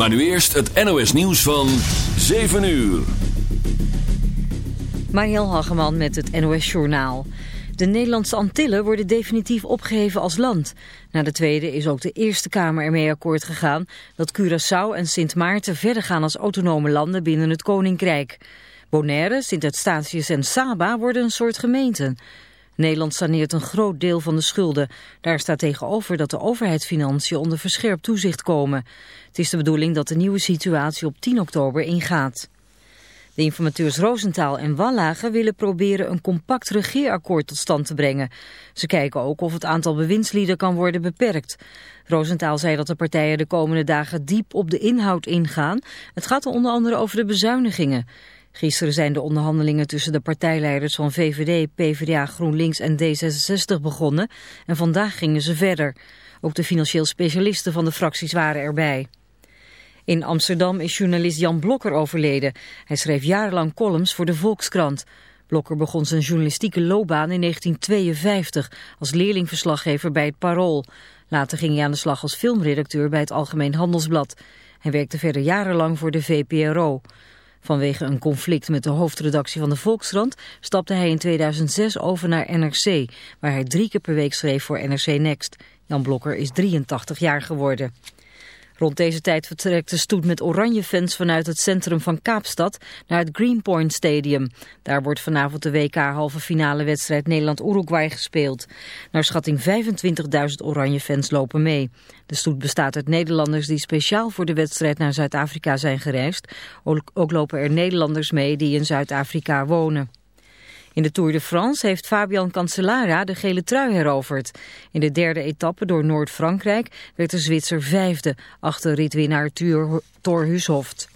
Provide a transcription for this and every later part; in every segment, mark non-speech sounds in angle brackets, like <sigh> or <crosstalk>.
Maar nu eerst het NOS nieuws van 7 uur. Mariel Hageman met het NOS Journaal. De Nederlandse Antillen worden definitief opgeheven als land. Na de tweede is ook de Eerste Kamer ermee akkoord gegaan... dat Curaçao en Sint Maarten verder gaan als autonome landen binnen het Koninkrijk. Bonaire, Sint-Eustatius en Saba worden een soort gemeenten. Nederland saneert een groot deel van de schulden. Daar staat tegenover dat de overheidsfinanciën onder verscherpt toezicht komen. Het is de bedoeling dat de nieuwe situatie op 10 oktober ingaat. De informateurs Roosentaal en Wallagen willen proberen een compact regeerakkoord tot stand te brengen. Ze kijken ook of het aantal bewindslieden kan worden beperkt. Roosentaal zei dat de partijen de komende dagen diep op de inhoud ingaan. Het gaat onder andere over de bezuinigingen. Gisteren zijn de onderhandelingen tussen de partijleiders van VVD, PvdA, GroenLinks en D66 begonnen en vandaag gingen ze verder. Ook de financieel specialisten van de fracties waren erbij. In Amsterdam is journalist Jan Blokker overleden. Hij schreef jarenlang columns voor de Volkskrant. Blokker begon zijn journalistieke loopbaan in 1952 als leerlingverslaggever bij het Parool. Later ging hij aan de slag als filmredacteur bij het Algemeen Handelsblad. Hij werkte verder jarenlang voor de VPRO. Vanwege een conflict met de hoofdredactie van de Volkskrant stapte hij in 2006 over naar NRC, waar hij drie keer per week schreef voor NRC Next. Jan Blokker is 83 jaar geworden. Rond deze tijd vertrekt de stoet met oranje fans vanuit het centrum van Kaapstad naar het Greenpoint Stadium. Daar wordt vanavond de WK halve finale wedstrijd Nederland-Uruguay gespeeld. Naar schatting 25.000 oranje fans lopen mee. De stoet bestaat uit Nederlanders die speciaal voor de wedstrijd naar Zuid-Afrika zijn gereisd. Ook lopen er Nederlanders mee die in Zuid-Afrika wonen. In de Tour de France heeft Fabian Cancellara de gele trui heroverd. In de derde etappe door Noord-Frankrijk werd de Zwitser vijfde achter ritwinnaar Thor Hushoft.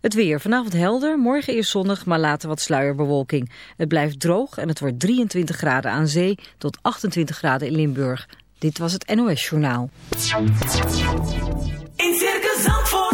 Het weer vanavond helder, morgen eerst zonnig, maar later wat sluierbewolking. Het blijft droog en het wordt 23 graden aan zee tot 28 graden in Limburg. Dit was het NOS Journaal. In Circus Zandvoort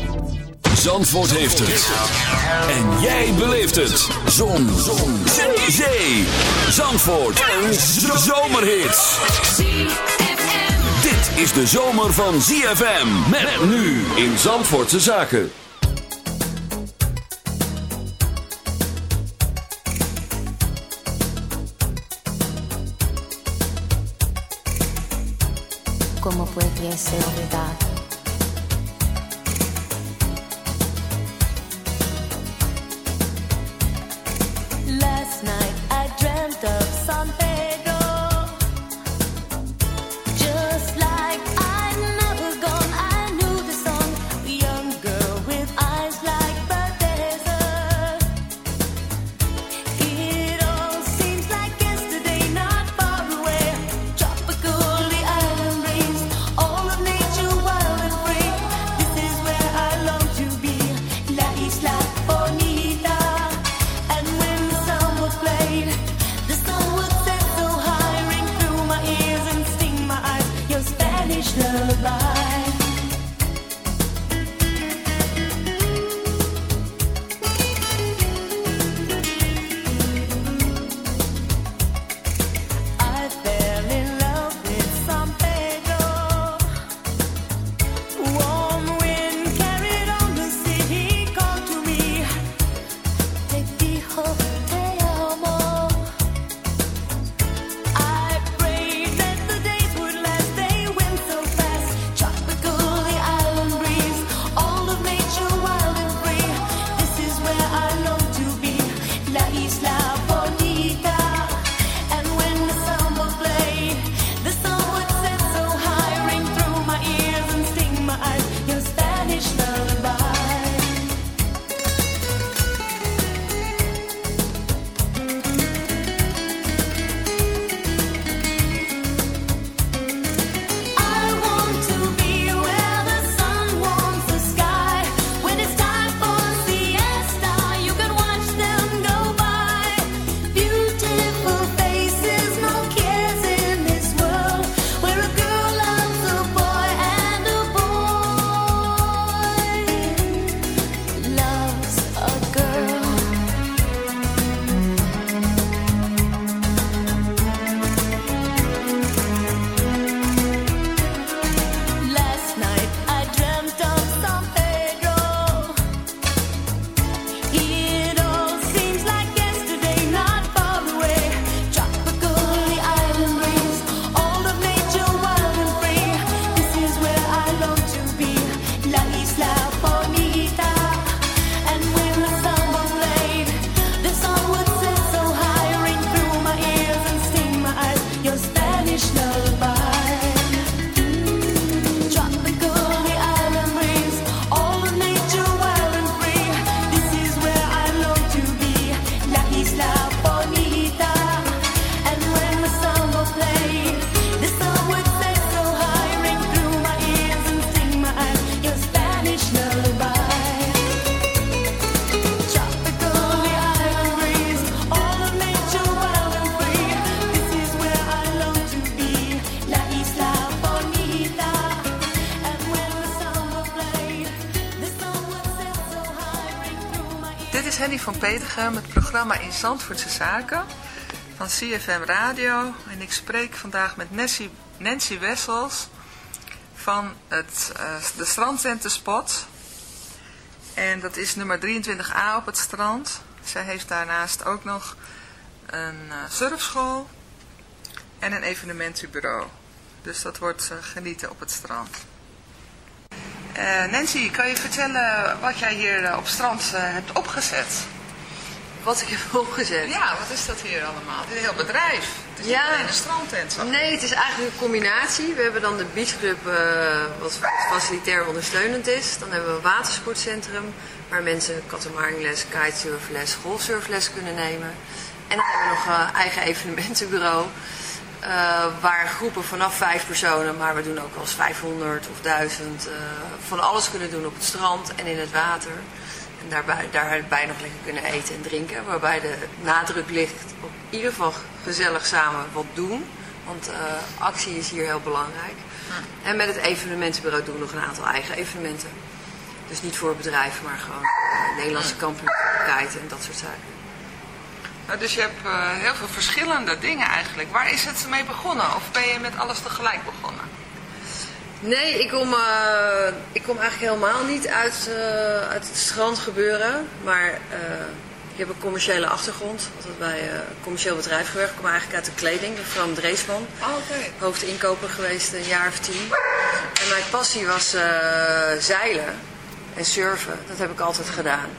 Zandvoort heeft het. En jij beleeft het. Zon. Zon. Zee. Zee. Zandvoort. Een zomerhit. Dit is de zomer van ZFM. Met nu in Zandvoortse Zaken. ¿Cómo pudiese olvidar? Last Petergem, het programma In Zandvoortse Zaken van CFM Radio. En ik spreek vandaag met Nancy, Wessels van het, eh, de strandcenter Spot. En dat is nummer 23a op het strand. Zij heeft daarnaast ook nog een eh, surfschool en een evenementenbureau. Dus dat wordt eh, genieten op het strand. Nancy, kan je vertellen wat jij hier op strand hebt opgezet? Wat ik heb opgezet. Ja, wat is dat hier allemaal? Het is een heel bedrijf. Het is Ja. niet alleen een strandtent. Nee, het is eigenlijk een combinatie. We hebben dan de beachclub, eh, wat facilitair ondersteunend is. Dan hebben we een watersportcentrum, waar mensen katamaringles, kitesurfles, golfsurfles kunnen nemen. En dan hebben we nog een eigen evenementenbureau, eh, waar groepen vanaf vijf personen, maar we doen ook wel eens 500 of 1000, eh, van alles kunnen doen op het strand en in het water. En daarbij, daarbij nog lekker kunnen eten en drinken. Waarbij de nadruk ligt op in ieder geval gezellig samen wat doen. Want eh, actie is hier heel belangrijk. En met het evenementenbureau doen we nog een aantal eigen evenementen. Dus niet voor bedrijven, maar gewoon Nederlandse kampioenschap en dat soort zaken. Nou, dus je hebt eh, heel veel verschillende dingen eigenlijk. Waar is het mee begonnen? Of ben je met alles tegelijk begonnen? Nee, ik kom, eh, ik kom eigenlijk helemaal niet uit, eh, uit het strandgebeuren. Maar ik heb een commerciële achtergrond. Altijd bij een commercieel bedrijf gewerkt. Ik kom eigenlijk uit de kleding, de Fram Dreesman. Oh, oké. Hoofdinkoper geweest een jaar of tien. En mijn passie was zeilen en surfen. Dat heb ik altijd gedaan.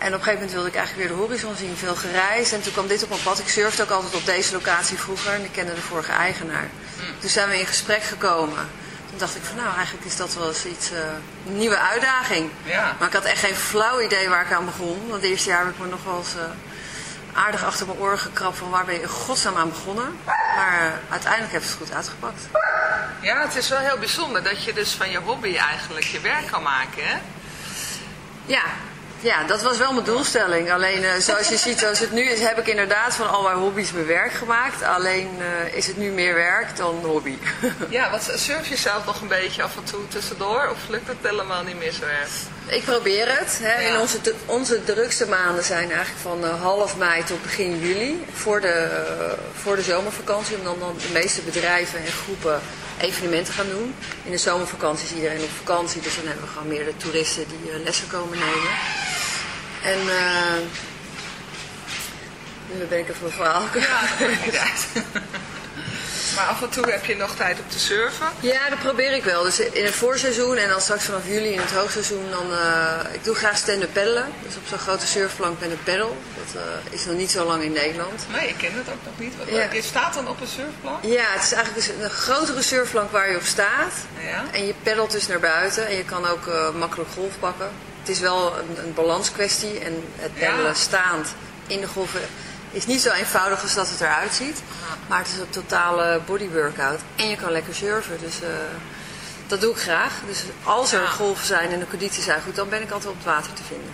En op een gegeven moment wilde ik eigenlijk weer de horizon zien, veel gereisd. En toen kwam dit op mijn pad. Ik surfde ook altijd op deze locatie vroeger en ik kende de vorige eigenaar. Toen zijn we in gesprek gekomen. Toen dacht ik van nou, eigenlijk is dat wel eens iets, eh, een nieuwe uitdaging. Ja. Maar ik had echt geen flauw idee waar ik aan begon. Want het eerste jaar heb ik me nog wel eens eh, aardig achter mijn oren gekrapt van waar ben je in godsnaam aan begonnen. Maar eh, uiteindelijk heeft het goed uitgepakt. Ja, het is wel heel bijzonder dat je dus van je hobby eigenlijk je werk kan maken, hè? Ja, ja, dat was wel mijn doelstelling. Alleen eh, zoals je ziet, zoals het nu is, heb ik inderdaad van al mijn hobby's mijn werk gemaakt. Alleen eh, is het nu meer werk dan hobby. <laughs> Ja, wat surf je zelf nog een beetje af en toe tussendoor? Of lukt het helemaal niet meer zo erg? ik probeer het. Hè. In onze, onze drukste maanden zijn eigenlijk van eh, half mei tot begin juli. Voor de, voor de zomervakantie. Omdat dan de meeste bedrijven en groepen evenementen gaan doen. In de zomervakantie is iedereen op vakantie. Dus dan hebben we gewoon meer de toeristen die eh, lessen komen nemen. En eh, nu ben ik even mijn verhaal kwijt. Ja, <laughs> dat maakt niet uit. Maar af en toe heb je nog tijd om te surfen. Ja, dat probeer ik wel. Dus in het voorseizoen en dan straks vanaf juli in het hoogseizoen, dan, eh, ik doe graag stand-up peddelen. Dus op zo'n grote surfplank met een peddel. Dat eh, is nog niet zo lang in Nederland. Nee, ik ken het ook nog niet. Wat- Ja. Je staat dan op een surfplank? Ja, het is eigenlijk dus een grotere surfplank waar je op staat. Ja. En je peddelt dus naar buiten en je kan ook eh, makkelijk golf pakken. Het is wel een, een balanskwestie en het peddelen Ja. staand in de golven is niet zo eenvoudig als dat het eruit ziet. Maar het is een totale body workout en je kan lekker surfen. Dus eh, dat doe ik graag. Dus als er Ja. golven zijn en de condities zijn goed, dan ben ik altijd op het water te vinden.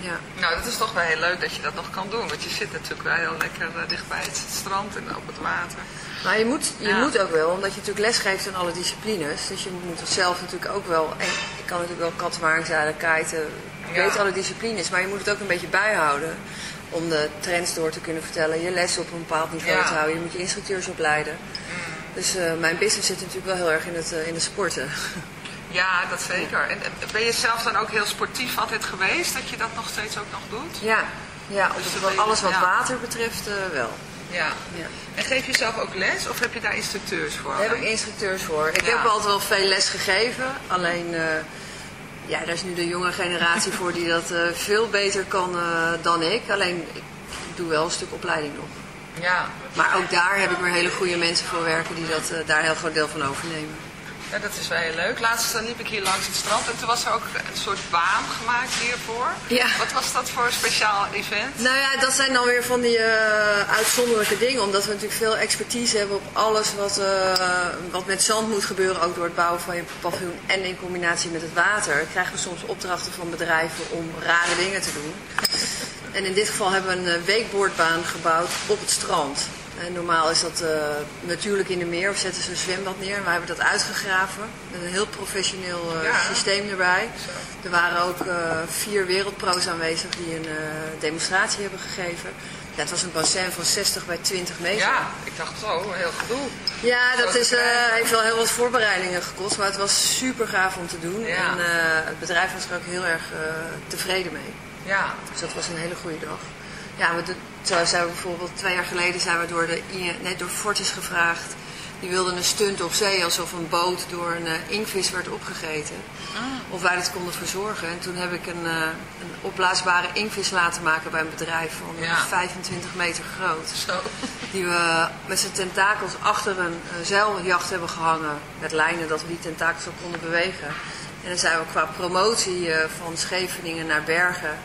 Ja. Nou, dat is toch wel heel leuk dat je dat nog kan doen. Want je zit natuurlijk wel heel lekker eh, dicht bij het strand en op het water. Maar je moet, je Ja. moet ook wel, omdat je natuurlijk les geeft aan alle disciplines. Dus je moet het zelf natuurlijk ook wel. En ik kan natuurlijk wel kattenwaringzeilen, kiten. Ik Ja. weet alle disciplines, maar je moet het ook een beetje bijhouden. Om de trends door te kunnen vertellen. Je les op een bepaald niveau Ja. Mm. te houden. Je moet je instructeurs opleiden. Dus eh, mijn business zit natuurlijk wel heel erg in het, eh, in de sporten. <laughs> Ja, dat zeker. En eh, ben je zelf dan ook heel sportief altijd geweest? Dat je dat nog steeds ook nog doet? ja, ja Dus op alles wat ja. water betreft wel. Ja. Ja. En geef je zelf ook les of heb je daar instructeurs voor? Daar heb ik instructeurs voor. Ik Ja. heb altijd wel veel les gegeven. Alleen, ja, daar is nu de jonge generatie voor die dat eh, veel beter kan eh, dan ik. Alleen, ik doe wel een stuk opleiding nog. Ja. Maar ook daar heb ik weer hele goede mensen voor werken die dat, eh, daar heel groot deel van overnemen. Ja, dat is wel heel leuk. Laatst eh, liep ik hier langs het strand en toen was er ook een soort baan gemaakt hiervoor. Ja. Wat was dat voor een speciaal event? Nou ja, dat zijn dan weer van die eh, uitzonderlijke dingen. Omdat we natuurlijk veel expertise hebben op alles wat, eh, wat met zand moet gebeuren. Ook door het bouwen van je paviljoen en in combinatie met het water. Krijgen we soms opdrachten van bedrijven om rare dingen te doen. En in dit geval hebben we een weekboordbaan gebouwd op het strand. En normaal is dat eh, natuurlijk in de meer of zetten ze een zwembad neer. En wij hebben dat uitgegraven met een heel professioneel eh, Ja. systeem erbij. Er waren ook eh, vier wereldpro's aanwezig die een demonstratie hebben gegeven. Ja, het was een bassin van 60 bij 20 meter. Ja, ik dacht zo, heel gedoe. Ja, dat is, heeft wel heel wat voorbereidingen gekost, maar het was super gaaf om te doen. Ja. En het bedrijf was er ook heel erg tevreden mee. Ja, Dus dat was een hele goede dag. Ja, we, zo zijn we bijvoorbeeld twee jaar geleden zijn we door, de, nee, door Fortis gevraagd. Die wilden een stunt op zee alsof een boot door een eh, inkvis werd opgegeten. Of wij dat konden verzorgen. En toen heb ik een, eh, een opblaasbare inkvis laten maken bij een bedrijf van Ja. 25 meter groot. zo. Die we met zijn tentakels achter een eh, zeiljacht hebben gehangen. Met lijnen dat we die tentakels ook konden bewegen. En dan zijn we qua promotie van Scheveningen naar Bergen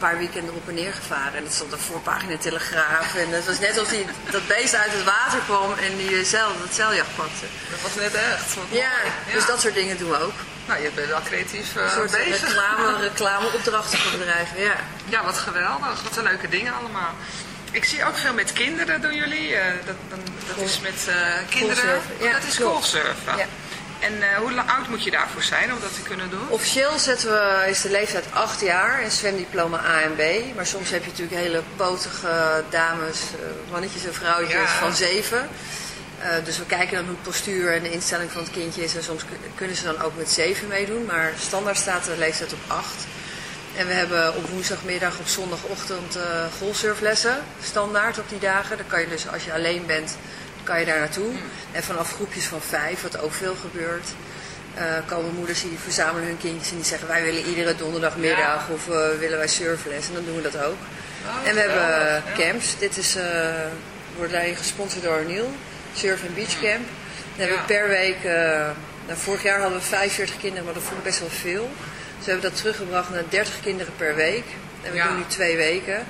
paar weekenden op en neer gevaren. En dat stond op voorpagina Telegraaf. En het was net alsof die, <laughs> dat beest uit het water kwam en die eh, zeil, dat zeiljacht pakte. Dat was net echt. Ja, dus dat soort dingen doen we ook. Nou, je bent wel creatief eh, Een soort bezig. reclame, <laughs> reclameopdrachten voor bedrijven, ja. Ja, wat geweldig. Wat een leuke dingen allemaal. Ik zie ook veel met kinderen doen jullie. eh, dat, dan, dat is met eh, kinderen. Ja, dat is golfsurfen. Ja. En eh, hoe oud moet je daarvoor zijn om dat te kunnen doen? Officieel zetten we, is de leeftijd 8 jaar en zwemdiploma A en B. Maar soms heb je natuurlijk hele potige dames, eh, mannetjes en vrouwtjes Ja. van 7. Eh, dus we kijken dan hoe het postuur en de instelling van het kindje is. En soms kun- kunnen ze dan ook met 7 meedoen. Maar standaard staat de leeftijd op 8. En we hebben op woensdagmiddag, op zondagochtend eh golfsurflessen. Standaard op die dagen. Dan kan je dus, als je alleen bent, kan je daar naartoe. En vanaf groepjes van vijf, wat ook veel gebeurt, eh, komen moeders die verzamelen hun kindjes en die zeggen wij willen iedere donderdagmiddag of eh, willen wij surfles. En dan doen we dat ook. Oh, en we hebben ja. camps. Dit is, eh wordt daarin gesponsord door Neil. Surf and Beach Camp. Dan hebben we per week, nou, vorig jaar hadden we 45 kinderen, maar dat vond ik best wel veel. Dus we hebben dat teruggebracht naar 30 kinderen per week. En we doen nu twee weken.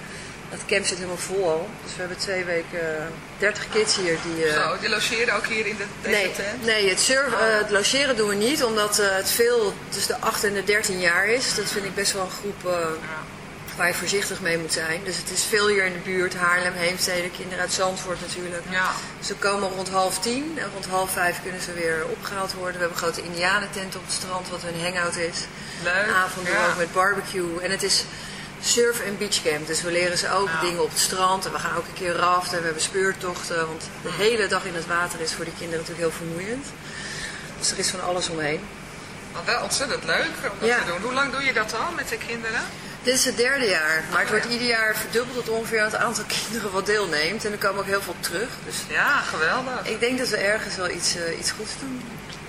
Dat camp zit helemaal vol al. Dus we hebben twee weken eh, 30 kids hier die... eh, Zo, die logeren ook hier in de, deze Nee, tent? nee het, surf, eh, het logeren doen we niet, omdat eh, het veel tussen de 8 en de 13 jaar is. Dat vind ik best wel een groep waar je voorzichtig mee moet zijn. Dus het is veel hier in de buurt, Haarlem, Heemstede, kinderen uit Zandvoort natuurlijk. Ja. Ze komen rond half tien en rond half vijf kunnen ze weer opgehaald worden. We hebben een grote indianentent op het strand, wat hun hangout is. Leuk, Avond ja. met barbecue. En het is surf- en beachcamp. Dus we leren ze ook Ja. dingen op het strand. En we gaan ook een keer raften. We hebben speurtochten. Want de hele dag in het water is voor die kinderen natuurlijk heel vermoeiend. Dus er is van alles omheen. Maar wel ontzettend leuk om dat Ja. te doen. Hoe lang doe je dat al met de kinderen? Dit is het derde jaar. Maar het Oh, wordt ieder jaar verdubbeld tot ongeveer het aantal <laughs> kinderen wat deelneemt. En er komen ook heel veel terug. Dus Ja, geweldig. ik denk dat we ergens wel iets, eh, iets goeds doen.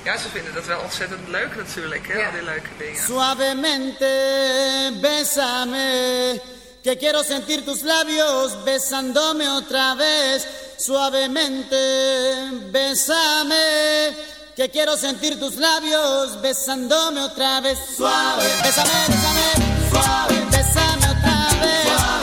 Ja, ze vinden dat wel ontzettend leuk natuurlijk, hè, Ja. al die leuke dingen. Suavemente, bésame, que quiero sentir tus labios besándome otra vez. Suavemente, bésame, que quiero sentir tus labios besándome otra vez. Suave, bésame, bésame, suave, bésame otra vez. Yo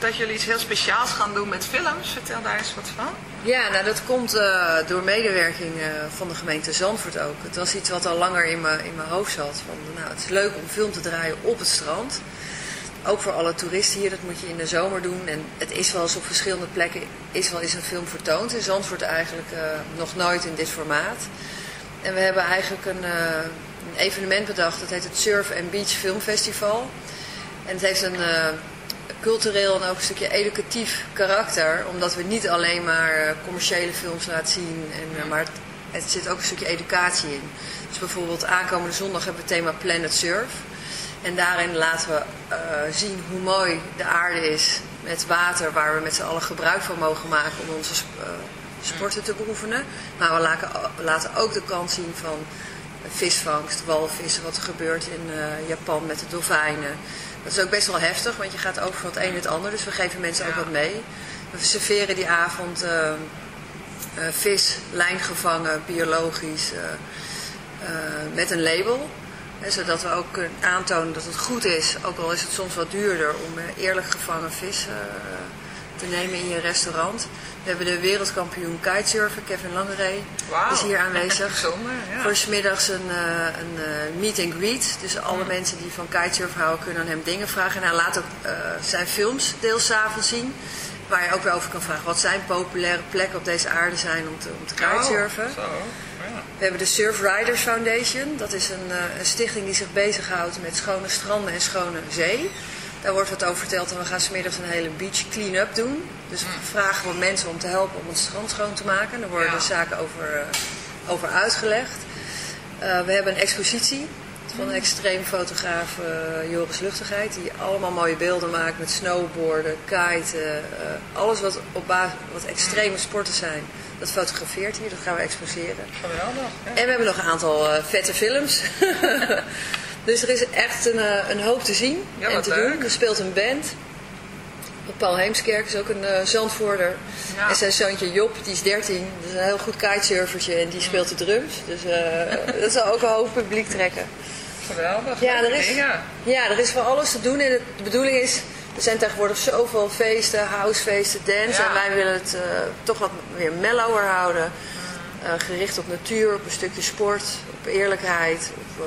dat jullie iets heel speciaals gaan doen met films. Vertel daar eens wat van. Ja, nou dat komt eh, door medewerking eh, van de gemeente Zandvoort ook. Het was iets wat al langer in mijn in mijn hoofd zat. Van, nou, het is leuk om film te draaien op het strand. Ook voor alle toeristen hier, dat moet je in de zomer doen. En het is wel eens op verschillende plekken is wel eens een film vertoond. In Zandvoort eigenlijk eh, nog nooit in dit formaat. En we hebben eigenlijk een, een evenement bedacht. Dat heet het Surf and Beach Film Festival. En het heeft een cultureel en ook een stukje educatief karakter. Omdat we niet alleen maar eh, commerciële films laten zien. En, eh, maar het, het zit ook een stukje educatie in. Dus bijvoorbeeld aankomende zondag hebben we het thema Planet Surf. En daarin laten we eh, zien hoe mooi de aarde is met water waar we met z'n allen gebruik van mogen maken om onze sp- sporten te beoefenen. Maar we laten, laten ook de kant zien van visvangst, walvissen, wat er gebeurt in Japan met de dolfijnen. Dat is ook best wel heftig, want je gaat over van het een het ander. Dus we geven mensen ook wat mee. We serveren die avond eh, eh, vis, lijngevangen, biologisch, eh, met een label. Hè, zodat we ook kunnen aantonen dat het goed is, ook al is het soms wat duurder, om eerlijk gevangen vis te nemen in je restaurant. We hebben de wereldkampioen kitesurfer, Kevin Langeree, Wauw. is hier aanwezig. <laughs> Bijzonder, ja. Voor 's middags een, eh, een eh, meet and greet. Dus alle mensen die van kitesurfen houden kunnen aan hem dingen vragen. En hij laat ook eh, zijn films deels avonds zien. Waar je ook weer over kan vragen wat zijn populaire plekken op deze aarde zijn om te, om te kitesurfen. Oh. Ja. We hebben de Surf Riders Foundation. Dat is een, een stichting die zich bezighoudt met schone stranden en schone zee. Daar wordt wat over verteld en we gaan smiddags een hele beach clean-up doen. Dus we vragen we mensen om te helpen om het strand schoon te maken. Daar worden Ja. de zaken over, eh, over uitgelegd. Eh, we hebben een expositie van een extreem fotograaf eh, Joris Luchtigheid. Die allemaal mooie beelden maakt met snowboarden, kiten. alles wat, op basis, wat extreme sporten zijn. Dat fotografeert hier, dat gaan we exposeren. Geweldig. Ja. En we hebben nog een aantal vette films. <laughs> dus er is echt een, eh, een hoop te zien Ja, en te leuk. doen. Er speelt een band. Paul Heemskerk is ook een Zandvoorder. Ja. En zijn zoontje Job, die is 13. Dat is een heel goed kitesurfertje en die speelt de drums. Dus eh, <laughs> dat zal ook een hoop publiek trekken. Geweldig. Ja, er is, dingen. ja, er is van alles te doen. En de bedoeling is, er zijn tegenwoordig zoveel feesten, housefeesten, dance. Ja. En wij willen het toch wat meer mellower houden. Eh, gericht op natuur, op een stukje sport, op eerlijkheid. Op,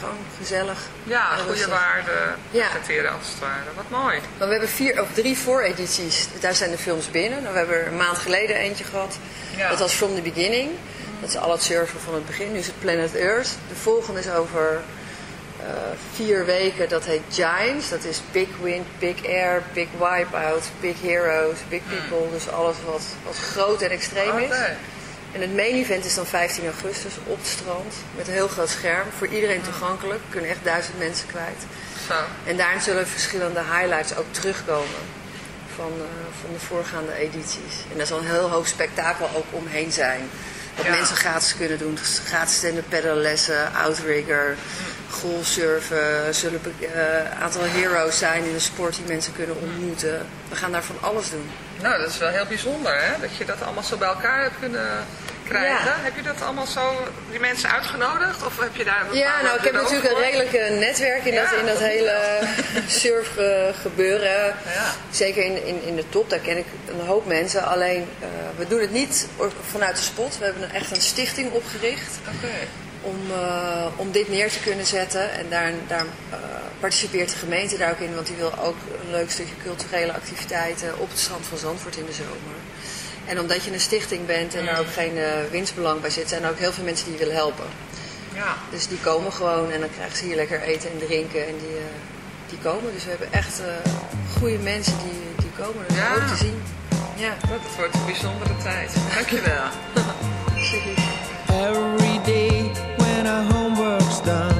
gewoon gezellig. Ja, goede rustig. waarde Ja. presenteren als het ware. Wat mooi. Maar we hebben vier of drie vooredities. Daar zijn de films binnen. Nou, we hebben er een maand geleden eentje gehad. Ja. Dat was From the Beginning. Dat is al het surfen van het begin. Nu is het Planet Earth. De volgende is over eh, vier weken. Dat heet Giants. Dat is Big Wind, Big Air, Big Wipeout, Big Heroes, Big People. Dus alles wat, wat groot en extreem is. En het main event is dan 15 augustus op het strand. Met een heel groot scherm. Voor iedereen toegankelijk. Kunnen echt duizend mensen kwijt. Zo. En daarin zullen verschillende highlights ook terugkomen van, eh, van de voorgaande edities. En daar zal een heel hoog spektakel ook omheen zijn. Wat Ja. mensen gratis kunnen doen. Dus gratis stand-up pedallessen, outrigger, golfsurfen. Er zullen een aantal heroes zijn in de sport die mensen kunnen ontmoeten. We gaan daar van alles doen. Nou, dat is wel heel bijzonder, hè? Dat je dat allemaal zo bij elkaar hebt kunnen krijgen. Ja. Heb je dat allemaal zo, die mensen uitgenodigd? Of heb je daar een Ja, nou ik heb natuurlijk een redelijk eh, netwerk in, dat, in dat hele surf eh, gebeuren. Ja. Zeker in, in, in de top, daar ken ik een hoop mensen. Alleen, eh, we doen het niet vanuit de spot. We hebben echt een stichting opgericht om, eh, om dit neer te kunnen zetten. En daar, daar eh, participeert de gemeente daar ook in, want die wil ook een leuk stukje culturele activiteiten op het strand van Zandvoort in de zomer. En omdat je een stichting bent en er ook geen eh, winstbelang bij zit, zijn er ook heel veel mensen die je willen helpen. Ja. Dus die komen gewoon en dan krijgen ze hier lekker eten en drinken en die, eh, die komen. Dus we hebben echt eh goede mensen die, die komen. Dat is Ja. ook te zien. Ja, Dat wordt een bijzondere tijd. Dankjewel. <laughs> Every day when our homework's done,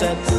sunset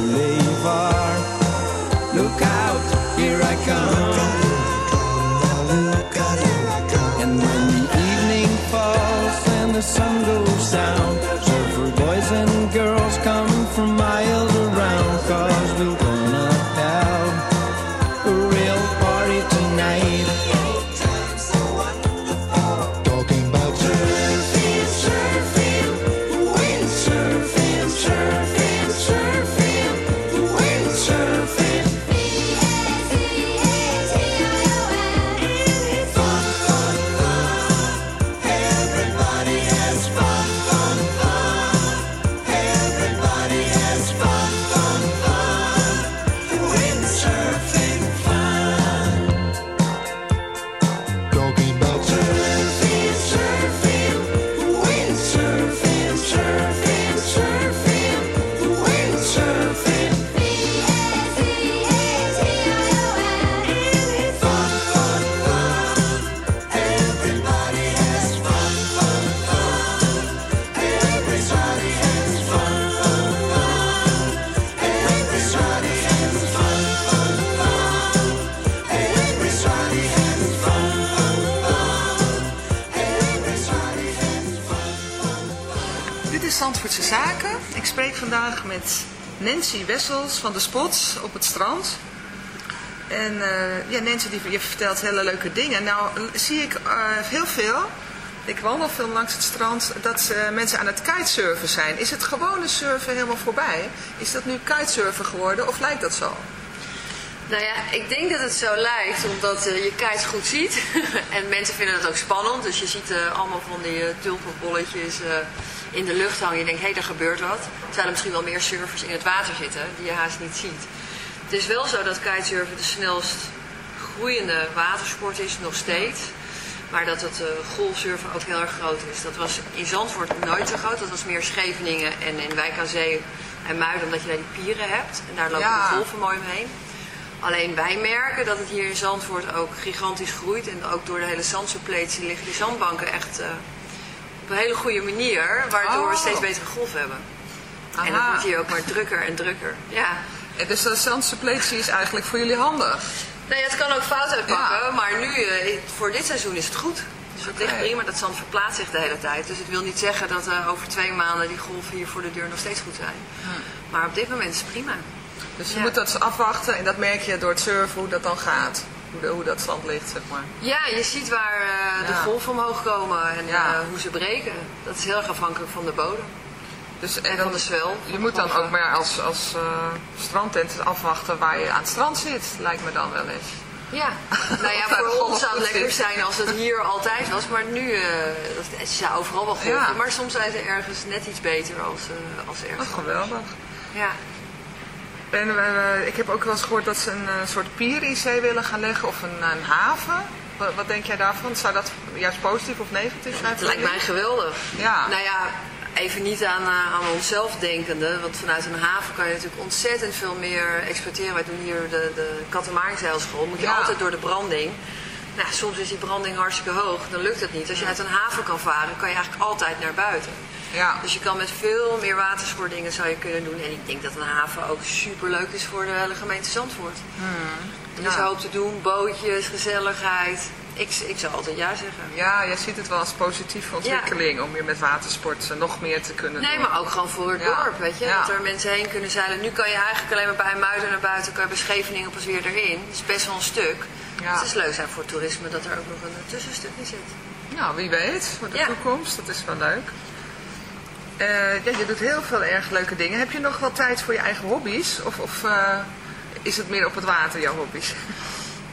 Nancy Wessels van de Spots op het strand. En eh, ja, Nancy die, je vertelt hele leuke dingen. Nou zie ik eh, heel veel, ik wandel veel langs het strand, dat mensen aan het kitesurfen zijn. Is het gewone surfen helemaal voorbij? Is dat nu kitesurfen geworden of lijkt dat zo? Nou ja, ik denk dat het zo lijkt, omdat eh, je kites goed ziet. <laughs> en mensen vinden het ook spannend. Dus je ziet eh, allemaal van die uh, tulpenbolletjes eh, in de lucht hangen. Je denkt, hé, hey, er gebeurt wat. Terwijl er misschien wel meer surfers in het water zitten, die je haast niet ziet. Het is wel zo dat kitesurfen de snelst groeiende watersport is, nog steeds. Maar dat het golfsurfen ook heel erg groot is. Dat was in Zandvoort nooit zo groot. Dat was meer Scheveningen en in Wijk aan Zee en Muiden, omdat je daar die pieren hebt. En daar lopen Ja. de golven mooi omheen. Alleen wij merken dat het hier in Zandvoort ook gigantisch groeit. En ook door de hele zandsuppletie liggen die zandbanken echt eh, op een hele goede manier. Waardoor we Oh. steeds betere golf hebben. En het wordt hier ook maar drukker en drukker. Ja. En dus de zandsuppletie is eigenlijk voor jullie handig. Ja, het kan ook fout uitpakken, Ja. maar nu, eh, voor dit seizoen is het goed. Dus het ligt prima, dat zand verplaatst zich de hele tijd. Dus het wil niet zeggen dat eh, over twee maanden die golven hier voor de deur nog steeds goed zijn. Maar op dit moment is het prima. Dus je moet dat afwachten en dat merk je door het surfen hoe dat dan gaat. Hoe, de- hoe dat zand ligt, zeg maar. Ja, je ziet waar eh, de golven omhoog komen en eh, hoe ze breken. Dat is heel erg afhankelijk van de bodem. Dus, En van de zwel. Je moet dan ook maar als, als eh, strandtent afwachten waar je aan het strand zit, lijkt me dan wel eens. Ja, nou ja, <laughs> voor ons zou het goed lekker zijn als het hier altijd was. Maar nu, eh dat is ja, overal wel golven. Ja. Maar soms zijn ze ergens net iets beter als, eh, als ergens anders. geweldig. Ja. En ik heb ook wel eens gehoord dat ze een eh, soort pier in zee willen gaan leggen of een, een haven. Wat, wat denk jij daarvan? Zou dat juist positief of negatief zijn? Het lijkt mij geweldig. Ja. Nou ja, even niet aan, eh, aan onszelf denkende. Want vanuit een haven kan je natuurlijk ontzettend veel meer exploiteren. Wij doen hier de, de katamaringzeilschool. Moet je Ja. altijd door de branding. Nou, soms is die branding hartstikke hoog. Dan lukt het niet. Als je uit een haven kan varen, kan je eigenlijk altijd naar buiten. Ja. Dus je kan met veel meer watersportdingen zou je kunnen doen. En ik denk dat een haven ook super leuk is voor de hele gemeente Zandvoort. Er is Ja. hoop te doen, bootjes, gezelligheid. Ik, ik zou altijd ja zeggen. Ja, jij ziet het wel als positieve ontwikkeling om weer met watersport eh, nog meer te kunnen Nee, doen. maar ook gewoon voor het Ja. dorp, weet je. Dat er mensen heen kunnen zeilen. Nu kan je eigenlijk alleen maar bij Muiden naar buiten, kan je bij Scheveningen pas weer erin. Dat is best wel een stuk. Ja. Dus het is leuk zijn voor toerisme dat er ook nog een tussenstukje zit. Nou, wie weet, voor de toekomst. Dat is wel leuk. Eh, ja, je doet heel veel erg leuke dingen. Heb je nog wel tijd voor je eigen hobby's? Of, of eh, is het meer op het water, jouw hobby's? <laughs>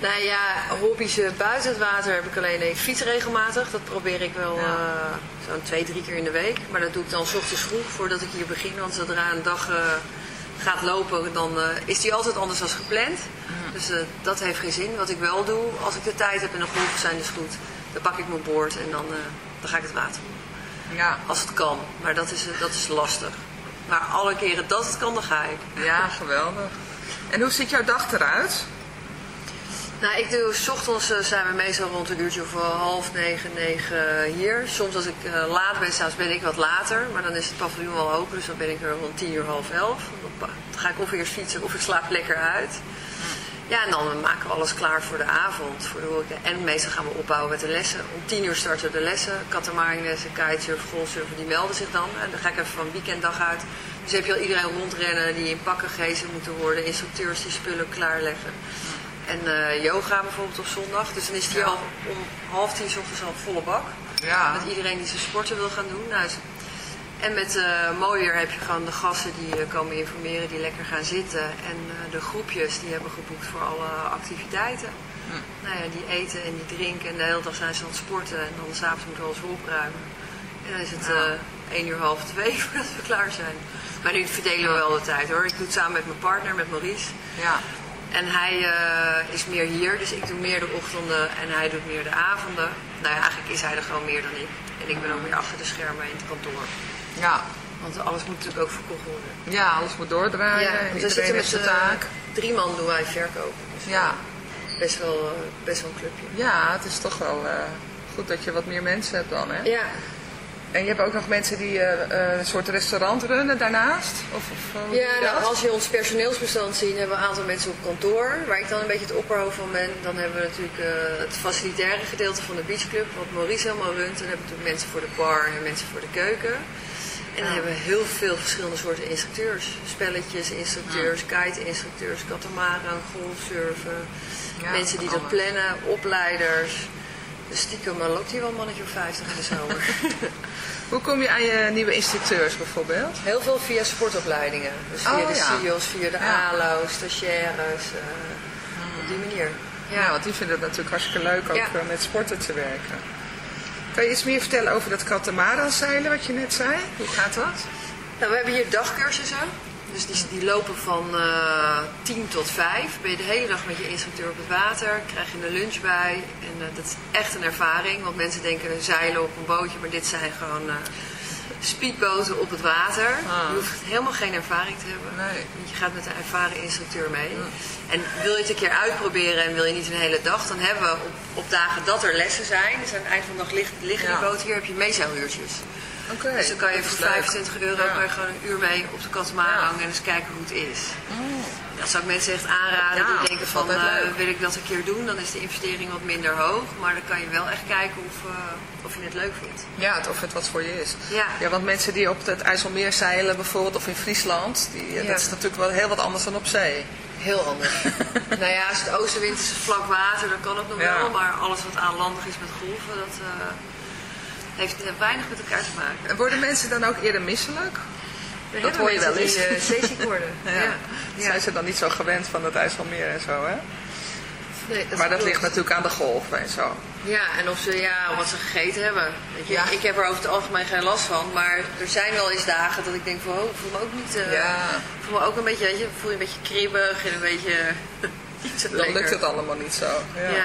Nou ja, hobby's eh, buiten het water heb ik alleen. Ik fiets regelmatig. Dat probeer ik wel Ja. zo'n twee, drie keer in de week. Maar dat doe ik dan 's ochtends vroeg voordat ik hier begin. Want zodra een dag gaat lopen, dan is die altijd anders dan gepland. Dus eh, dat heeft geen zin. Wat ik wel doe, als ik de tijd heb en de golven zijn dus goed, dan pak ik mijn boord en dan, dan ga ik het water op. Ja, Als het kan. Maar dat is, dat is lastig. Maar alle keren dat het kan, dan ga ik. ja, geweldig. En hoe ziet jouw dag eruit? Nou, ik doe, s ochtends eh, zijn we meestal rond een uurtje of eh, half negen, negen hier. Soms als ik eh, laat ben, s'avonds ben ik wat later. Maar dan is het paviljoen wel open, dus dan ben ik er rond tien uur, half elf. Dan Dan ga ik of eerst fietsen of ik slaap lekker uit. Ja, en dan maken we alles klaar voor de avond, voor de horeca. En meestal gaan we opbouwen met de lessen. Om tien uur starten de lessen. Katamaringlessen, kitesurf, golfsurfen, die melden zich dan. En dan ga ik even van weekenddag uit. Dus heb je al iedereen rondrennen die in pakken gegeven moeten worden. Instructeurs die spullen klaarleggen. En eh, yoga bijvoorbeeld op zondag. Dus dan is Ja. al om half tien ochtends al volle bak. Ja, Met iedereen die zijn sporten wil gaan doen. Nou, en met eh mooi weer heb je gewoon de gasten die eh, komen informeren, die lekker gaan zitten. En eh, de groepjes die hebben geboekt voor alle activiteiten. Nou ja, die eten en die drinken en de hele dag zijn ze aan het sporten. En dan s'avonds moeten we alles weer opruimen. En dan is het eh 1 uur half twee <laughs> voordat we klaar zijn. Maar nu verdelen we wel de tijd hoor. Ik doe het samen met mijn partner, met Maurice. ja. En hij is meer hier, dus ik doe meer de ochtenden en hij doet meer de avonden. Nou ja, eigenlijk is hij er gewoon meer dan ik. En ik ben ook meer achter de schermen in het kantoor. Ja, Want alles moet natuurlijk ook verkocht worden. ja alles moet doordraaien. en want we zitten met zijn eh, taak. drie man doen wij verkopen. Dus Ja. best, wel, eh, best wel een clubje. ja, het is toch wel eh, goed dat je wat meer mensen hebt dan, hè? Ja, En je hebt ook nog mensen die eh, eh, een soort restaurant runnen daarnaast? Of, of eh, ja nou, als je ons personeelsbestand ziet, hebben we een aantal mensen op kantoor. Waar ik dan een beetje het opperhoofd van ben. Dan hebben we natuurlijk eh, het facilitaire gedeelte van de beachclub, wat Maurice helemaal runt. Dan hebben we natuurlijk mensen voor de bar en mensen voor de keuken. En dan hebben we heel veel verschillende soorten instructeurs. Spelletjes, instructeurs, kite-instructeurs, katamaran, golfsurfen. Ja, mensen die dat plannen, opleiders. Dus stiekem eh, loopt hier wel een mannetje of 50 in de zomer. <laughs> Hoe kom je aan je nieuwe instructeurs bijvoorbeeld? Heel veel via sportopleidingen. Dus via Oh, de ja. CIO's, via de Ja. ALO's, stagiaires. eh, Op die manier. Ja, want die vinden het natuurlijk hartstikke leuk ook Ja. eh, met sporten te werken. Kan je iets meer vertellen over dat katamaranzeilen wat je net zei? Hoe gaat dat? Nou, we hebben hier dagcursussen. Dus die, die lopen van eh 10 tot 5. Ben je de hele dag met je instructeur op het water. Krijg je een lunch bij. En eh, dat is echt een ervaring. Want mensen denken zeilen op een bootje. Maar dit zijn gewoon eh, speedboten op het water. Ah. Je hoeft helemaal geen ervaring te hebben. Nee. Je gaat met een ervaren instructeur mee. En wil je het een keer uitproberen en wil je niet een hele dag. Dan hebben we op, op dagen dat er lessen zijn. Dus aan het eind van de dag ligt, liggen Ja. die boot hier. Heb je meezeilhuurtjes. Dus dan kan je voor leuk. 25 euro Ja. kan je gewoon een uur mee op de katamaran hangen en eens kijken hoe het is. Dat zou ik mensen echt aanraden Ja, die denken van eh, wil ik dat een keer doen, dan is de investering wat minder hoog. Maar dan kan je wel echt kijken of, eh, of je het leuk vindt. Ja, of het wat voor je is. Ja. ja, want mensen die op het IJsselmeer zeilen bijvoorbeeld, of in Friesland, die, eh, Ja. dat is natuurlijk wel heel wat anders dan op zee. Heel anders. <laughs> nou ja, als het oostenwind is vlak water, dan kan het nog wel. Maar alles wat aanlandig is met golven, dat heeft eh, weinig met elkaar te maken. En worden mensen dan ook eerder misselijk? We Dat hoor je wel eens. die zeeziek worden. <laughs> Ja. ja. Ja. Zijn ze dan niet zo gewend van het IJsselmeer en zo, hè? Nee, maar dat klopt. ligt natuurlijk aan de golven en zo. Ja, en of ze, ja, wat ze gegeten hebben. Weet je, Ja. Ik heb er over het algemeen geen last van, maar er zijn wel eens dagen dat ik denk van, oh, ik voel me ook niet, eh, Ja. ik voel me ook een beetje, weet je, voel je een beetje kribbig en een beetje <laughs> niet zo Dan lekker. lukt het allemaal niet zo. Ja.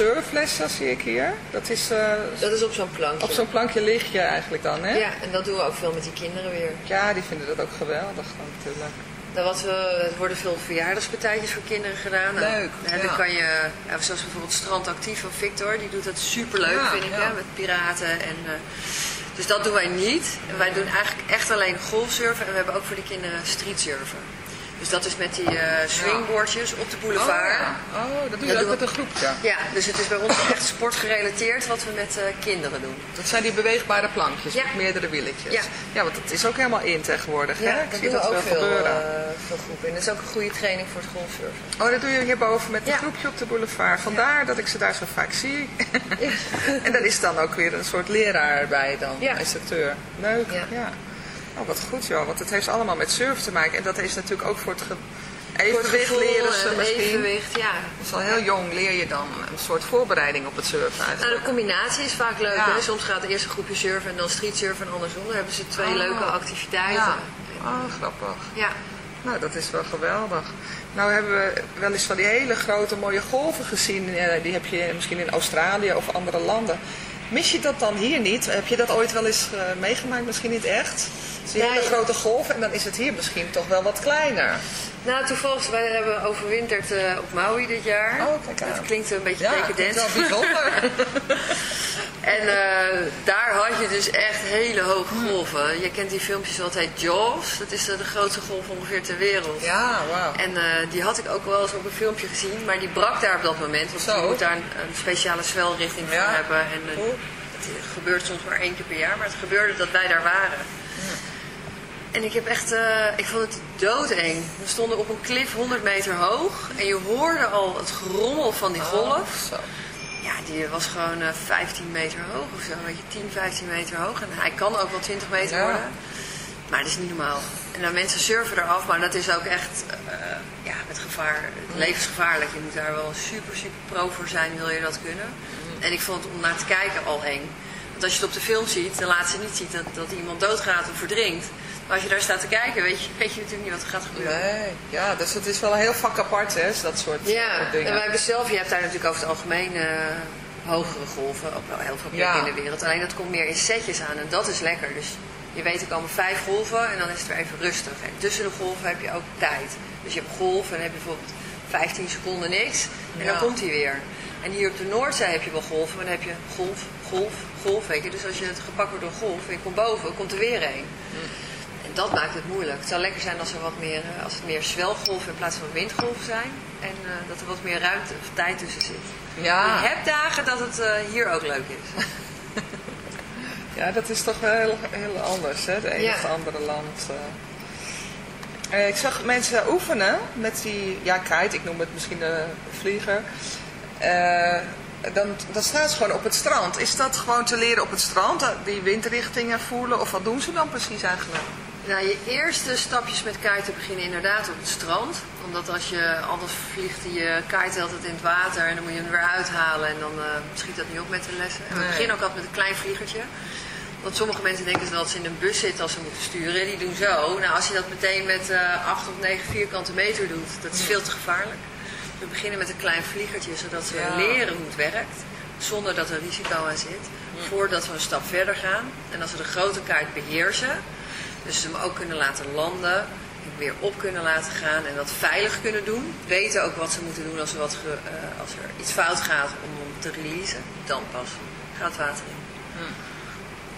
ook golfsurflessen, zie ik hier. Dat is, eh, Dat is op zo'n plankje. op zo'n plankje lig je eigenlijk dan, hè? Ja, en dat doen we ook veel met die kinderen weer. Ja, die vinden dat ook geweldig natuurlijk. Nou, wat we, er worden veel verjaardagspartijtjes voor kinderen gedaan. Nou, Leuk, En dan kan je, ja, zoals bijvoorbeeld Strand Actief van Victor, die doet dat superleuk, Ja, vind ik, ja. hè, met piraten. En, eh, dus dat doen wij niet. En wij doen eigenlijk echt alleen golfsurfen en we hebben ook voor die kinderen streetsurfen. Dat is met die eh, swingboardjes op de boulevard. Oh, ja. oh, dat doe je Dat ook met we- een groepje. Ja, dus het is bij ons echt sportgerelateerd wat we met eh, kinderen doen. Dat zijn die beweegbare plankjes Ja. met meerdere wieltjes. Ja. ja, want dat is ook helemaal in tegenwoordig. Ja, hè? Ik dat zie dat ook wel veel, gebeuren. eh, veel groepen. En dat is ook een goede training voor het golfsurfen. Oh, dat doe je hierboven met een Ja. groepje op de boulevard. Vandaar dat ik ze daar zo vaak zie. <laughs> en daar is dan ook weer een soort leraar bij dan, Ja. instructeur. Leuk, Ja. Oh, wat goed joh, want het heeft allemaal met surf te maken. En dat is natuurlijk ook voor het ge- Voor het evenwicht leren ze en misschien. evenwicht, ja. Dus al heel jong leer je dan een soort voorbereiding op het surfen Nou, de combinatie is vaak leuk. Ja. Hè? Soms gaat eerst een groepje surfen en dan streetsurfen en andersom. Dan hebben ze twee Oh. leuke activiteiten. Ja. Oh, grappig. Ja. Nou, dat is wel geweldig. Nou hebben we wel eens van die hele grote mooie golven gezien. eh, die heb je misschien in Australië of andere landen. Mis je dat dan hier niet? Heb je dat ooit wel eens eh, meegemaakt? Misschien niet echt? Zie je Ja, hele je- grote golven en dan is het hier misschien toch wel wat kleiner. Nou, toevallig, wij hebben overwinterd eh, op Maui dit jaar. Oh, kijk aan. Dat klinkt een beetje Ja, decadent. dat is wel bijzonder. <laughs> En eh, daar had je dus echt hele hoge Hmm. golven. Je kent die filmpjes wat heet Jaws. Dat is eh, de grootste golf ongeveer ter wereld. ja, wauw. En die had ik ook wel eens op een filmpje gezien, maar die brak daar op dat moment. Want Zo. je moet daar een, een speciale zwelrichting voor Ja. hebben. En. Het gebeurt soms maar één keer per jaar, maar het gebeurde dat wij daar waren. En ik heb echt, eh, ik vond het doodeng. We stonden op een klif 100 meter hoog en je hoorde al het gerommel van die golf. Oh, zo. Ja, die was gewoon eh, 15 meter hoog of zo, weet je, 10, 15 meter hoog. En hij kan ook wel 20 meter Ja. worden. Maar dat is niet normaal. En dan mensen surfen eraf, maar dat is ook echt eh, ja, met gevaar, levensgevaarlijk. Je moet daar wel super, super pro voor zijn, wil je dat kunnen. En ik vond het om naar te kijken al eng. Want als je het op de film ziet, dan laat ze niet zien dat, dat iemand doodgaat of verdrinkt. Maar als je daar staat te kijken, weet je, weet je natuurlijk niet wat er gaat gebeuren. Nee, ja, dus het is wel een heel vak apart, hè, dat soort, Ja, soort dingen. en wij hebben zelf, je hebt daar natuurlijk over het algemeen eh, hogere golven, ook wel heel veel plekken Ja. in de wereld. Alleen dat komt meer in setjes aan en dat is lekker. Dus je weet er komen vijf golven en dan is het weer even rustig. En tussen de golven heb je ook tijd. Dus je hebt golven en dan heb je bijvoorbeeld 15 seconden niks en dan komt hij weer. En hier op de Noordzee heb je wel golven, maar dan heb je golf, golf, golf, weet je. Dus als je het gepakt wordt door golf en je komt boven, komt er weer een. En dat maakt het moeilijk. Het zou lekker zijn als er wat meer, eh, als het meer zwelgolven in plaats van windgolven zijn. En eh, dat er wat meer ruimte of tijd tussen zit. Ja. Je hebt dagen dat het eh, hier ook leuk is. <laughs> Ja, dat is toch wel heel, heel anders, hè? Het ene Ja. of het andere land. ik zag mensen oefenen met die, ja, kite, ik noem het misschien de vlieger. Eh, dan, dan staan ze gewoon op het strand. Is dat gewoon te leren op het strand, die windrichtingen voelen? Of wat doen ze dan precies eigenlijk? Nou, je eerste stapjes met kiten beginnen inderdaad op het strand. Omdat als je anders vliegt je kite altijd in het water en dan moet je hem er weer uithalen. En dan eh, schiet dat niet op met de lessen. En we Nee. beginnen ook altijd met een klein vliegertje. Want sommige mensen denken dat ze in een bus zitten als ze moeten sturen. Die doen zo. Nou, als je dat meteen met eh 8 of 9 vierkante meter doet, dat is veel te gevaarlijk. We beginnen met een klein vliegertje, zodat ze Ja. leren hoe het werkt. Zonder dat er risico aan zit. Voordat we een stap verder gaan. En als we de grote kaart beheersen, dus ze hem ook kunnen laten landen, en weer op kunnen laten gaan en dat veilig kunnen doen. Weten ook wat ze moeten doen als er, wat ge- eh, als er iets fout gaat om hem te releasen. Dan pas gaat het water in.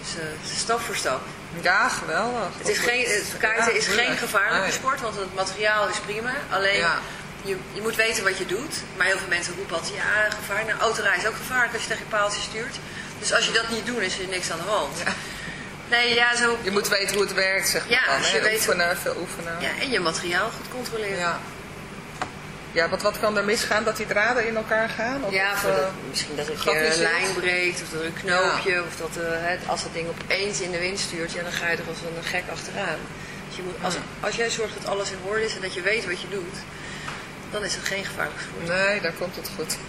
Dus eh, stap voor stap. Ja, geweldig. Het, is geen, het kiten is geen gevaarlijke Nee. sport, want het materiaal is prima. Alleen Ja. Je, je moet weten wat je doet. Maar heel veel mensen roepen altijd, ja, gevaar. Nou, autorijden is ook gevaarlijk als je tegen een paaltje stuurt. Dus als je dat niet doet, is er niks aan de hand. Nee, ja, zo... Je moet weten hoe het werkt, zeg maar. Ja, als je weet- Oefenen, veel oefenen. Ja, en je materiaal goed controleren. Ja. Ja, want wat kan er misgaan? Dat die draden in elkaar gaan? Of Ja, of, eh, de- misschien dat er een keer een lijn breekt of dat er een knoopje. Of dat eh, het, als dat ding opeens in de wind stuurt, ja, dan ga je er als een gek achteraan. Dus je moet, als, als jij zorgt dat alles in orde is en dat je weet wat je doet, dan is het geen gevaarlijk sport. Nee, dan komt het goed. <laughs>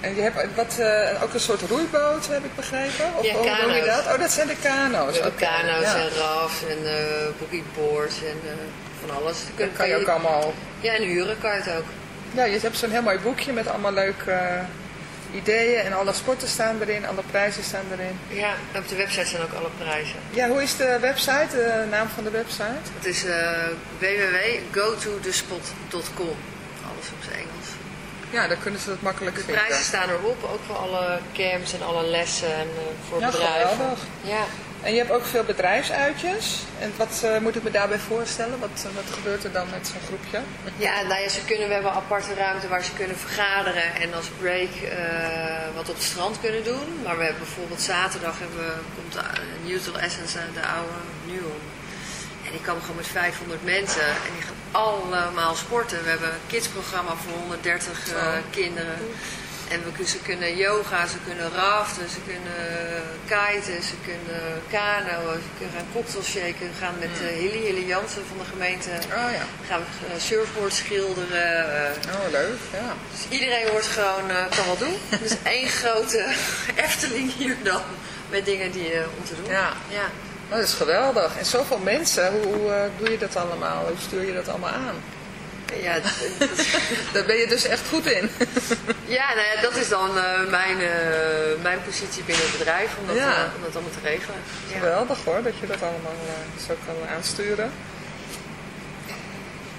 en je hebt wat, eh, ook een soort roeiboot, heb ik begrepen? Of Ja, hoe noem je dat? Oh, dat zijn de kano's. Oké, kano's ja. en rafs en uh, boogieboards en eh, van alles. Dan kan je ook allemaal... Ja, en huren kan je het ook. Ja, je hebt zo'n heel mooi boekje met allemaal leuke ideeën en alle sporten staan erin, alle prijzen staan erin. Ja, op de website zijn ook alle prijzen. Ja, hoe is de website, de naam van de website? Het is uh, www.gotodespot.com. Alles op zijn Engels. Ja, dan kunnen ze het makkelijk De vinden. prijzen staan erop, ook voor alle camps en alle lessen en uh, voor Ja, bedrijven. geweldig. Ja. En je hebt ook veel bedrijfsuitjes. En wat uh, moet ik me daarbij voorstellen? Wat, uh, wat gebeurt er dan met zo'n groepje? Ja, nou ja, ze kunnen, we hebben een aparte ruimte waar ze kunnen vergaderen en als break uh, wat op het strand kunnen doen. Maar we hebben bijvoorbeeld zaterdag hebben we, komt de Neutral Essence, de oude Nuon. En die komen gewoon met 500 mensen en die gaan allemaal sporten. We hebben een kidsprogramma voor 130 uh, kinderen. En we, ze kunnen yoga, ze kunnen raften, ze kunnen kiten, ze kunnen kanoën, ze kunnen gaan cocktail shaken. We gaan met uh, Hilly, Hilly Jansen van de gemeente oh, ja. gaan we uh, surfboard schilderen. Uh, oh, leuk, ja. Dus iedereen wordt gewoon, kan wat doen. <laughs> dus één grote <laughs> Efteling hier dan, met dingen die, om te doen. Ja. ja. Oh, dat is geweldig. En zoveel mensen, hoe, hoe doe je dat allemaal? Hoe stuur je dat allemaal aan? Ja, Daar ben je dus echt goed in. ja, nou ja, dat is dan eh, mijn, eh, mijn positie binnen het bedrijf om dat, Ja. eh, om dat allemaal te regelen. Ja. Geweldig hoor, dat je dat allemaal zo kan aansturen.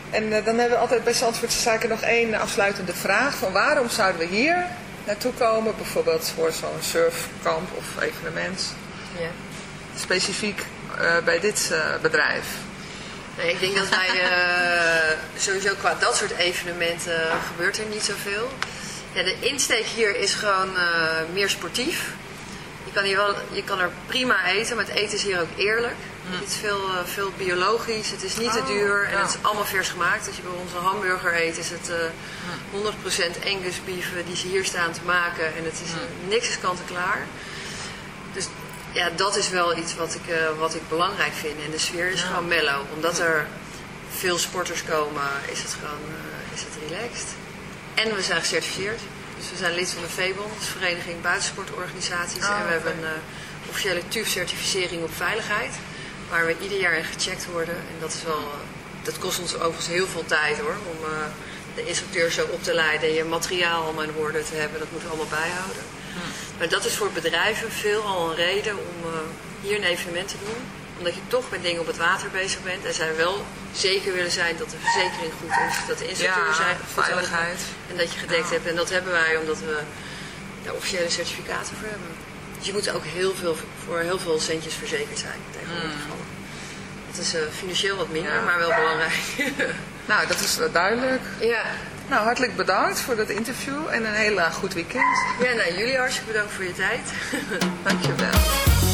En dan hebben we altijd bij Zandvoortse Zaken nog één afsluitende vraag. Van waarom zouden we hier naartoe komen? Bijvoorbeeld voor zo'n surfkamp of evenement. Ja. Specifiek bij dit bedrijf. Nee, ik denk dat wij eh, sowieso qua dat soort evenementen gebeurt er niet zoveel. Ja, de insteek hier is gewoon eh, meer sportief. Je kan, hier wel, je kan er prima eten, maar het eten is hier ook eerlijk. Het is veel, eh, veel biologisch, het is niet te Oh, duur en ja. het is allemaal vers gemaakt. Als je bij onze hamburger eet, is het eh 100% Angus beef die ze hier staan te maken. En het is eh, niks is kant en klaar. Dus ja, dat is wel iets wat ik, eh, wat ik belangrijk vind. En de sfeer is gewoon mellow. Omdat er veel sporters komen, is het gewoon eh, is het relaxed. En we zijn gecertificeerd. Dus we zijn lid van de VEBON, dat is Vereniging Buitensportorganisaties. Ah, en we hebben een eh, officiële TUF-certificering op veiligheid. Waar we ieder jaar in gecheckt worden. En dat, is wel, dat kost ons overigens heel veel tijd hoor. Om de instructeur zo op te leiden en je materiaal allemaal in orde te hebben. Dat moeten we allemaal bijhouden. Maar dat is voor bedrijven veelal een reden om eh, hier een evenement te doen. Omdat je toch met dingen op het water bezig bent. En zij wel zeker willen zijn dat de verzekering goed is. Dat de instructeur Ja, zijn goed veiligheid. En dat je gedekt hebt. En dat hebben wij omdat we daar officiële certificaten voor hebben. Dus je moet ook heel veel, voor heel veel centjes verzekerd zijn. Tegenwoordig. Het is eh, financieel wat minder. Ja. maar wel belangrijk. <laughs> Nou, dat is duidelijk. ja. Nou, hartelijk bedankt voor dat interview en een heel goed weekend. ja, nou jullie hartstikke bedankt voor je tijd. <laughs> Dankjewel.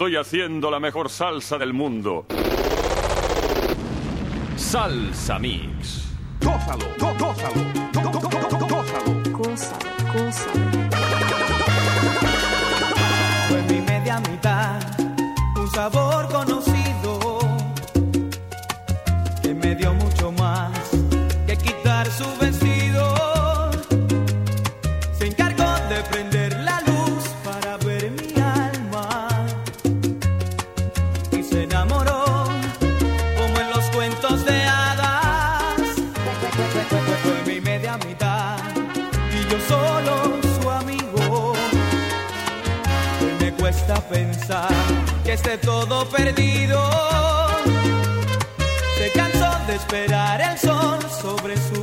Estoy haciendo la mejor salsa del mundo. Salsa Mix. Gózalo, gó- gózalo, gó- gó- gó- gó- gózalo. Fue mi media mitad, un sabor conocido que me dio mucho esté todo perdido. Se cansó de esperar el sol sobre su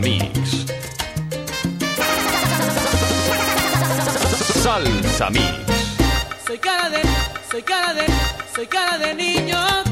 Mix. Salsa Mix. Soy cara de, soy cara de, soy cara de niño.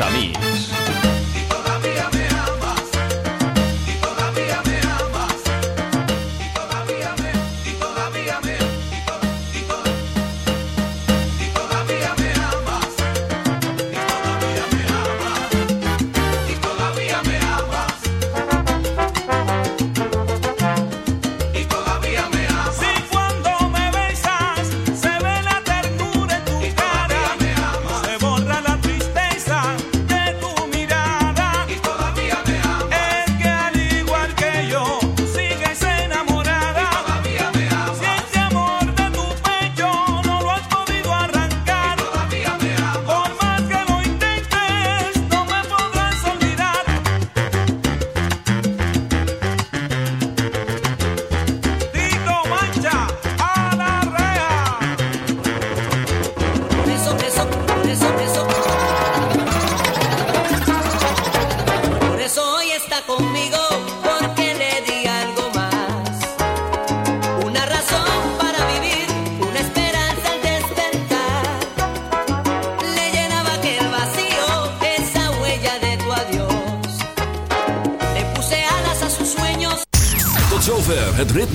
a.